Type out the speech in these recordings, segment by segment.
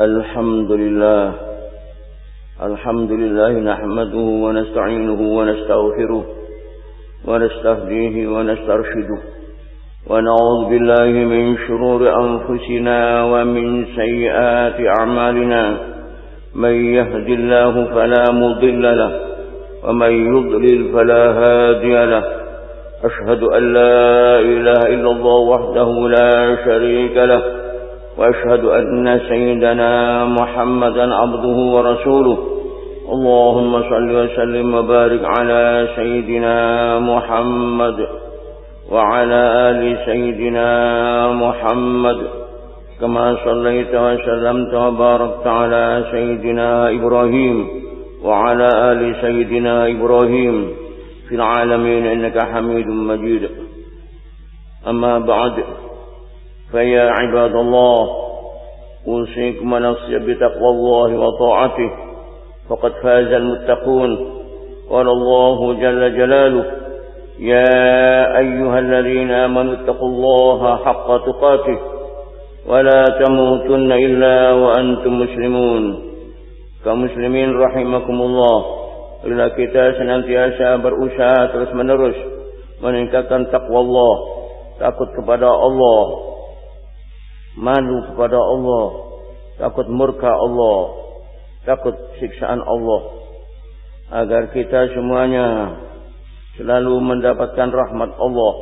الحمد لله. الحمد لله نحمده ونستعينه ونستغفره ونستهديه ونسترشده. ونعوذ بالله من شرور أنفسنا ومن سيئات أعمالنا. من يهد الله فلا مضل له ومن يضلل فلا هادي له. أشهد أن لا إله إلا الله وحده لا شريك له. وأشهد أن سيدنا محمدا عبده ورسوله. اللهم صل وسلم وبارك على سيدنا محمد وعلى آل سيدنا محمد. كما صليت وسلمت وباركت على سيدنا إبراهيم وعلى آل سيدنا إبراهيم. في العالمين إنك حميد مجيد. أما بعد فيا عباد الله أوصيكم ونفسي بتقوى الله وطاعته فقد فاز المتقون. قال الله جل جلاله يا أيها الذين آمنوا اتقوا الله حق تقاته ولا تموتن إلا وأنتم مسلمون. كمسلمين رحمكم الله Bila kita senantiasa berusaha terus menerus meningkatkan takwa Allah, takut kepada Allah, malu kepada Allah, takut murka Allah, takut siksaan Allah, agar kita semuanya selalu mendapatkan rahmat Allah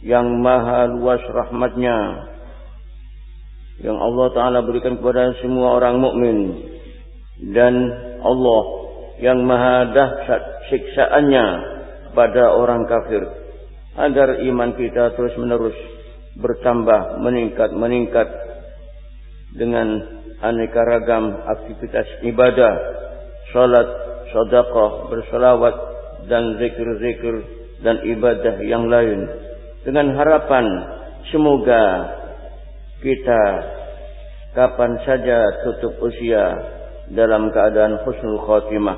yang maha luas rahmatnya yang Allah Ta'ala berikan kepada semua orang mukmin dan Allah yang maha dahsyat siksaannya pada orang kafir. Agar iman kita terus menerus bertambah, meningkat, meningkat dengan aneka ragam aktivitas ibadah, salat, sedekah, berselawat dan zikir-zikir dan ibadah yang lain. Dengan harapan semoga kita kapan saja tutup usia dalam keadaan husnul khatimah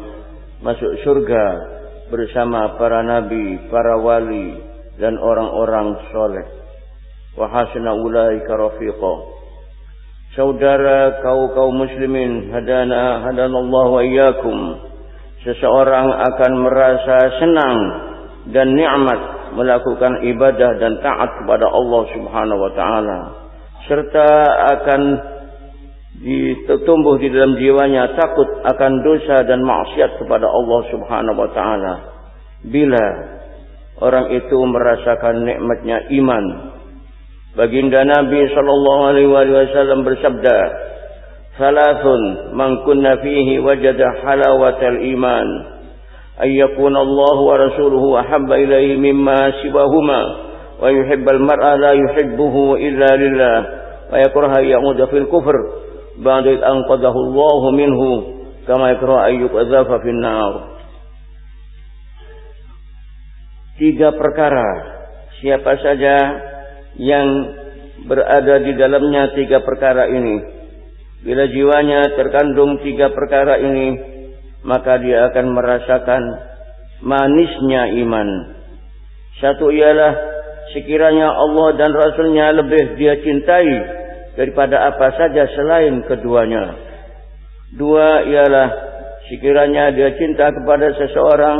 masuk surga bersama para nabi, para wali dan orang-orang soleh wa hasuna ulaika rafiqa. Saudara kau kaum muslimin hadana hadanallahu wa iyyakum. Seseorang akan merasa senang dan nikmat melakukan ibadah dan taat kepada Allah Subhanahu wa taala. Serta akan ditumbuh di dalam jiwanya takut akan dosa dan maksiat kepada Allah Subhanahu wa taala. Bila orang itu merasakan nikmatnya iman Baginda Nabi sallallahu alaihi wasallam bersabda, "Thalathun man kunna fihi wajada halawatal iman, ay yakuna Allah wa rasuluhu ahabba ilaihi mimma siwahuma, wa yuhibbal mar'a la yuhibbuhu illa lillah, wa yakraha ya'uda fil kufr, ba'da id anqadahu Allah minhu, kama yakraha ay yuqdhafa fin nar." Tiga perkara siapa saja yang berada di dalamnya tiga perkara ini. Bila jiwanya terkandung tiga perkara ini, maka dia akan merasakan manisnya iman. Satu ialah sekiranya Allah dan Rasulnya lebih dia cintai daripada apa saja selain keduanya. Dua ialah sekiranya dia cinta kepada seseorang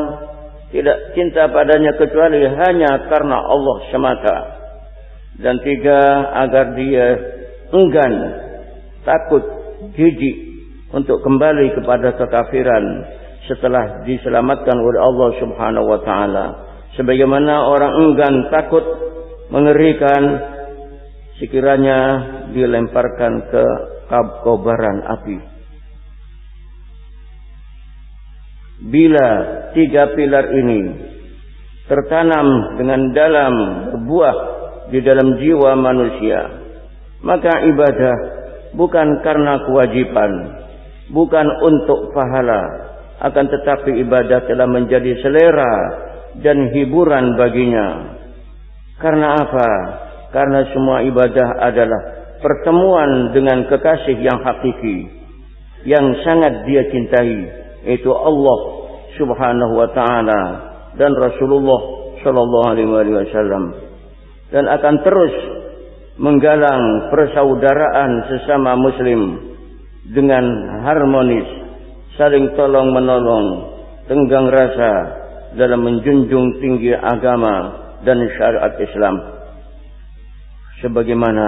tidak cinta padanya kecuali hanya karena Allah semata dan tiga agar dia enggan takut jijik untuk kembali kepada kekafiran setelah diselamatkan oleh Allah Subhanahu wa taala. Sebagaimana orang enggan takut mengerikan sekiranya dilemparkan ke kobaran api. Bila tiga pilar ini tertanam dengan dalam berbuah di dalam jiwa manusia. Maka ibadah bukan karena kewajiban, bukan untuk pahala, akan tetapi ibadah telah menjadi selera dan hiburan baginya. Karena apa? Karena semua ibadah adalah pertemuan dengan kekasih yang hakiki, yang sangat dia cintai, itu Allah Subhanahu wa taala dan Rasulullah sallallahu alaihi wasallam dan akan terus menggalang persaudaraan sesama muslim dengan harmonis, saling tolong menolong, tenggang rasa dalam menjunjung tinggi agama dan syariat Islam. Sebagaimana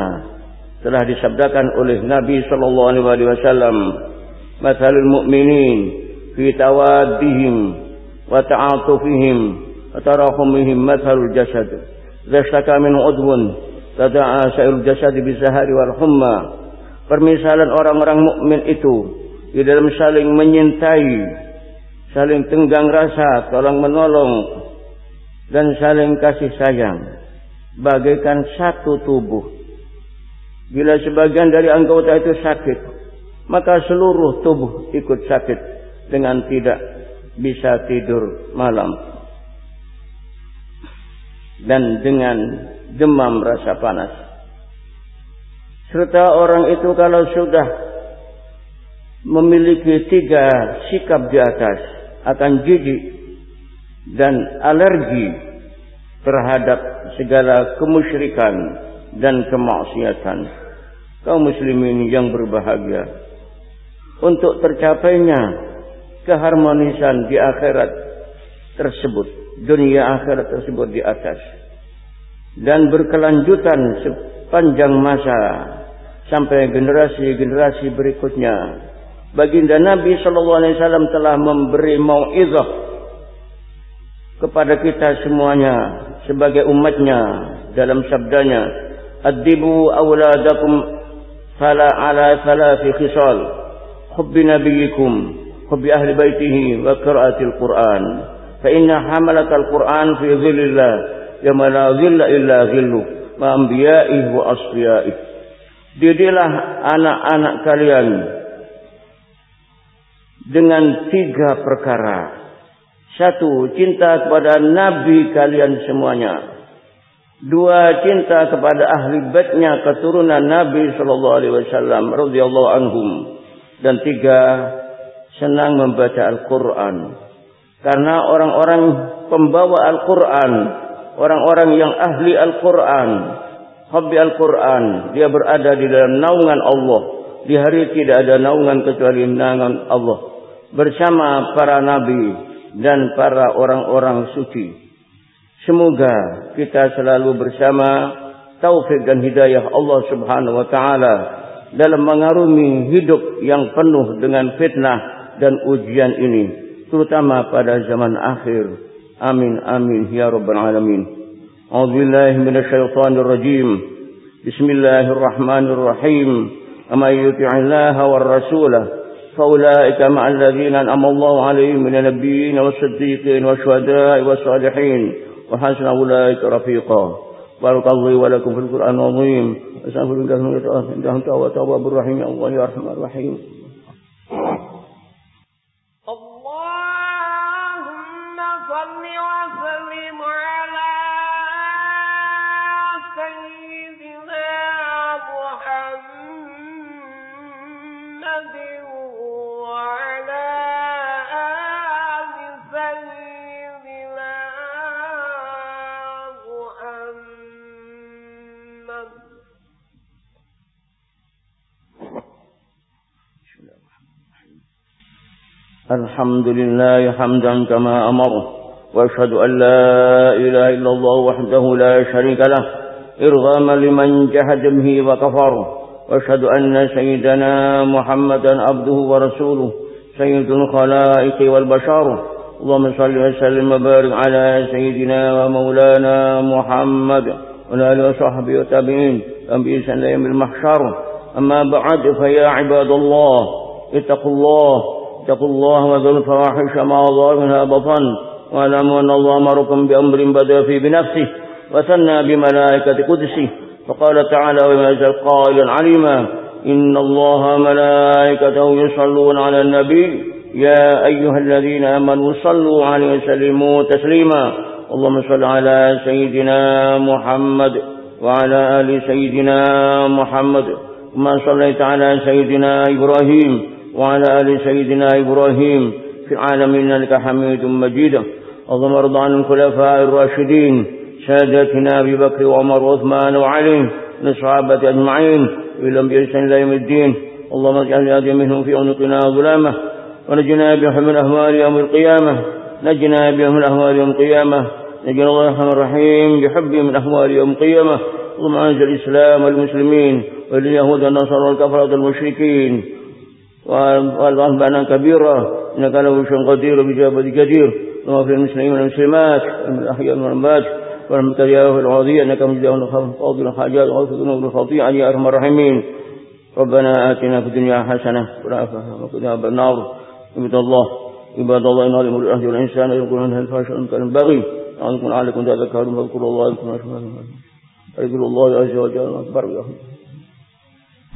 telah disabdakan oleh Nabi sallallahu alaihi wasallam, "Mathalul mu'minin fi tawaddihim wa ta'atufihim wa tarahumihim jasad." Idza ishtaka min udwun tada'a sa'irul jasad bisahari wal humma. Permisalan orang-orang mukmin itu di dalam saling menyintai, saling tenggang rasa, tolong menolong dan saling kasih sayang bagaikan satu tubuh. Bila sebagian dari anggota itu sakit, maka seluruh tubuh ikut sakit dengan tidak bisa tidur malam dan dengan demam rasa panas. Serta orang itu kalau sudah memiliki tiga sikap di atas akan jijik dan alergi terhadap segala kemusyrikan dan kemaksiatan. Kaum muslimin yang berbahagia untuk tercapainya keharmonisan di akhirat tersebut, dunia akhirat tersebut di atas. Dan berkelanjutan sepanjang masa sampai generasi-generasi berikutnya. Baginda Nabi Shallallahu Alaihi Wasallam telah memberi mauizah kepada kita semuanya sebagai umatnya dalam sabdanya. Adibu awladakum fala ala thalathi khisal. Hubbi nabiyikum hubbi ahli baitihi wa qiraatil quran fa inna hamalatal quran fi dhillillah yawma la dhilla illa dhillu ma anbiya'i wa asfiya'i didilah anak-anak kalian dengan tiga perkara satu, cinta kepada Nabi kalian semuanya. Dua, cinta kepada ahli baitnya keturunan Nabi Shallallahu Alaihi Wasallam radhiyallahu anhum. Dan tiga, senang membaca Al-Quran. Karena orang-orang pembawa Al-Quran, orang-orang yang ahli Al-Quran, hobi Al-Quran, dia berada di dalam naungan Allah. Di hari tidak ada naungan kecuali naungan Allah. Bersama para nabi, dan para orang-orang suci. Semoga kita selalu bersama taufik dan hidayah Allah Subhanahu wa taala dalam mengarungi hidup yang penuh dengan fitnah dan ujian ini, terutama pada zaman akhir. Amin amin ya rabbal alamin. A'udzubillahi minasyaitonir rajim. Bismillahirrahmanirrahim. Amma yuti'illaha war rasulah فأولئك مع الذين أنعم الله عليهم من النبيين والصديقين والشهداء والصالحين وحسن أولئك رفيقا بارك الله ولكم في القرآن العظيم أسأل الله أن تواب الرحيم الله يا أرحم الرحيم الحمد لله حمدا كما أمر وأشهد أن لا إله إلا الله وحده لا شريك له إرغاما لمن جهد به وكفر وأشهد أن سيدنا محمدا عبده ورسوله سيد الخلائق والبشر. اللهم صل وسلم وبارك على سيدنا ومولانا محمد وعلى آله وصحبه وتابعين بإحسان يوم المحشر. أما بعد فيا عباد الله اتقوا الله اتقوا الله وذروا الفواحش ما ظهر منها بطن واعلموا أن الله أمركم بأمر بدأ فيه بنفسه وثنى بملائكة قدسه فقال تعالى وما يزال قائلا عليما إن الله ملائكته يصلون على النبي يا أيها الذين آمنوا صلوا عليه وسلموا تسليما اللهم صل على سيدنا محمد وعلى آل سيدنا محمد كما صليت على سيدنا إبراهيم وعلى آل سيدنا إبراهيم في العالمين إنك حميد مجيد. اللهم ارض عن الخلفاء الراشدين سادتنا أبي بكر وعمر وعثمان وعلي من الصحابة أجمعين إلى بإحسان إلى يوم الدين. اللهم اجعل هذه منهم في عنقنا ظلامة ونجنا بهم من أهوال يوم القيامة نجنا بهم من أهوال يوم القيامة نجنا الله الرحمن الرحيم بحبهم من أهوال يوم القيامة. اللهم أنزل الإسلام والمسلمين واليهود والنصارى والكفرة المشركين والرهبانا كبيرة إنك له شيء قدير بجابة كثير وفي المسلمين والمسلمات الأحياء والأموات ورحمك يا العظيم إنك مجد قاضي الحاجات وغفر ذنوب الخطيئة يا أرحم الراحمين. ربنا آتنا في الدنيا حسنة وقنا عذاب النار. عباد الله عباد الله إن هذا الأهل والإنسان يقول أنها الفاشل المكان بغي أنكم عليكم تذكرون فاذكروا الله يذكرون أشهر الله عز وجل أكبر يا